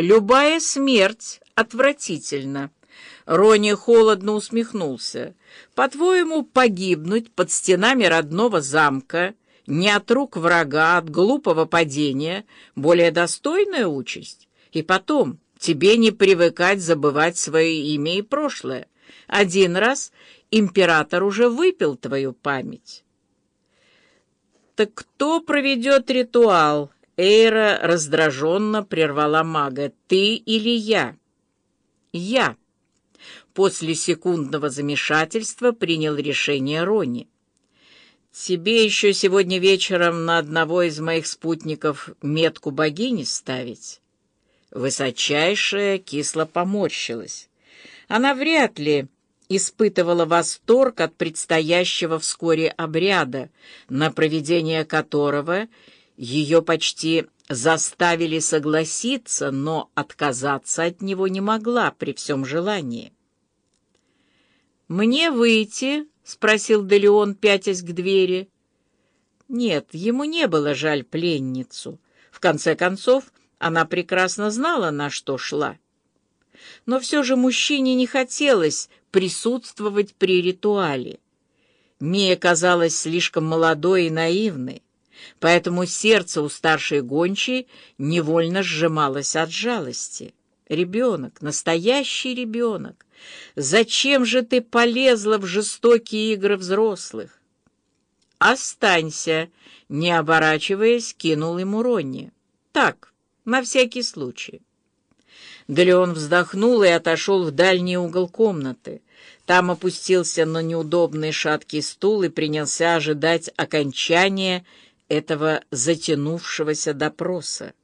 Любая смерть отвратительна. Рони холодно усмехнулся. По-твоему, погибнуть под стенами родного замка, не от рук врага, от глупого падения, более достойная участь? И потом, тебе не привыкать забывать свое имя и прошлое. Один раз император уже выпил твою память. Так кто проведет ритуал? Эйра раздраженно прервала мага. «Ты или я?» «Я». После секундного замешательства принял решение Рони. «Тебе еще сегодня вечером на одного из моих спутников метку богини ставить?» Высочайшая кисло поморщилась. Она вряд ли испытывала восторг от предстоящего вскоре обряда, на проведение которого ее почти заставили согласиться, но отказаться от него не могла при всем желании. «Мне выйти?» — спросил Делеон, пятясь к двери. Нет, ему не было жаль пленницу. В конце концов, она прекрасно знала, на что шла. Но все же мужчине не хотелось присутствовать при ритуале. Мия казалась слишком молодой и наивной поэтому сердце у старшей гончей невольно сжималось от жалости. Ребенок, настоящий ребенок, зачем же ты полезла в жестокие игры взрослых? «Останься», — не оборачиваясь, кинул ему Ронни. «Так, на всякий случай». Делеон вздохнул и отошел в дальний угол комнаты. Там опустился на неудобный шаткий стул и принялся ожидать окончания этого затянувшегося допроса.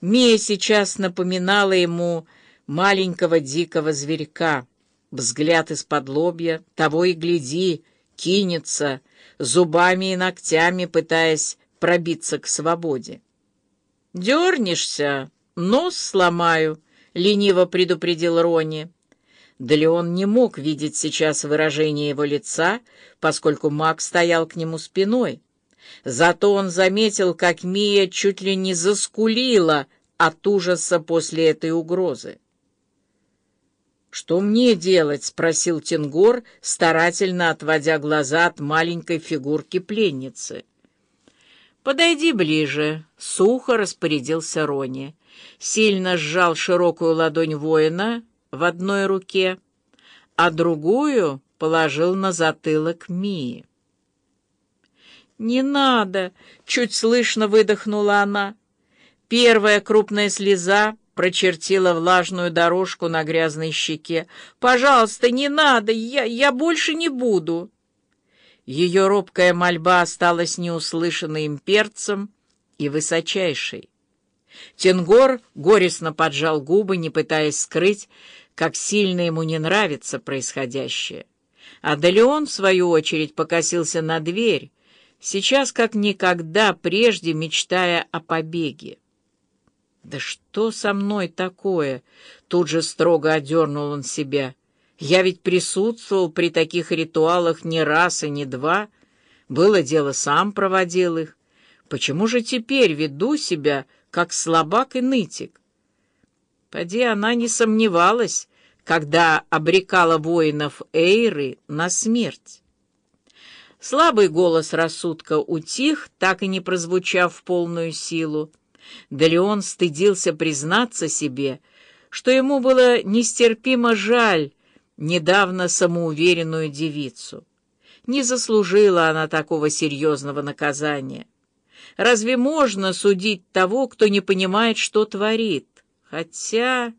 Мия сейчас напоминала ему маленького дикого зверька, взгляд из-под лобья, того и гляди, кинется, зубами и ногтями пытаясь пробиться к свободе. «Дернешься, нос сломаю», — лениво предупредил Рони. Да Леон не мог видеть сейчас выражение его лица, поскольку маг стоял к нему спиной, Зато он заметил, как Мия чуть ли не заскулила от ужаса после этой угрозы. «Что мне делать?» — спросил Тенгор, старательно отводя глаза от маленькой фигурки пленницы. «Подойди ближе», — сухо распорядился Рони. Сильно сжал широкую ладонь воина в одной руке, а другую положил на затылок Мии. «Не надо!» — чуть слышно выдохнула она. Первая крупная слеза прочертила влажную дорожку на грязной щеке. «Пожалуйста, не надо! Я, я больше не буду!» Ее робкая мольба осталась неуслышанной имперцем и высочайшей. Тенгор горестно поджал губы, не пытаясь скрыть, как сильно ему не нравится происходящее. А Далеон, в свою очередь, покосился на дверь, сейчас как никогда прежде мечтая о побеге. «Да что со мной такое?» — тут же строго одернул он себя. «Я ведь присутствовал при таких ритуалах не раз и не два. Было дело, сам проводил их. Почему же теперь веду себя, как слабак и нытик?» Поди она не сомневалась, когда обрекала воинов Эйры на смерть. Слабый голос рассудка утих, так и не прозвучав в полную силу. Да Леон стыдился признаться себе, что ему было нестерпимо жаль недавно самоуверенную девицу. Не заслужила она такого серьезного наказания. Разве можно судить того, кто не понимает, что творит? Хотя...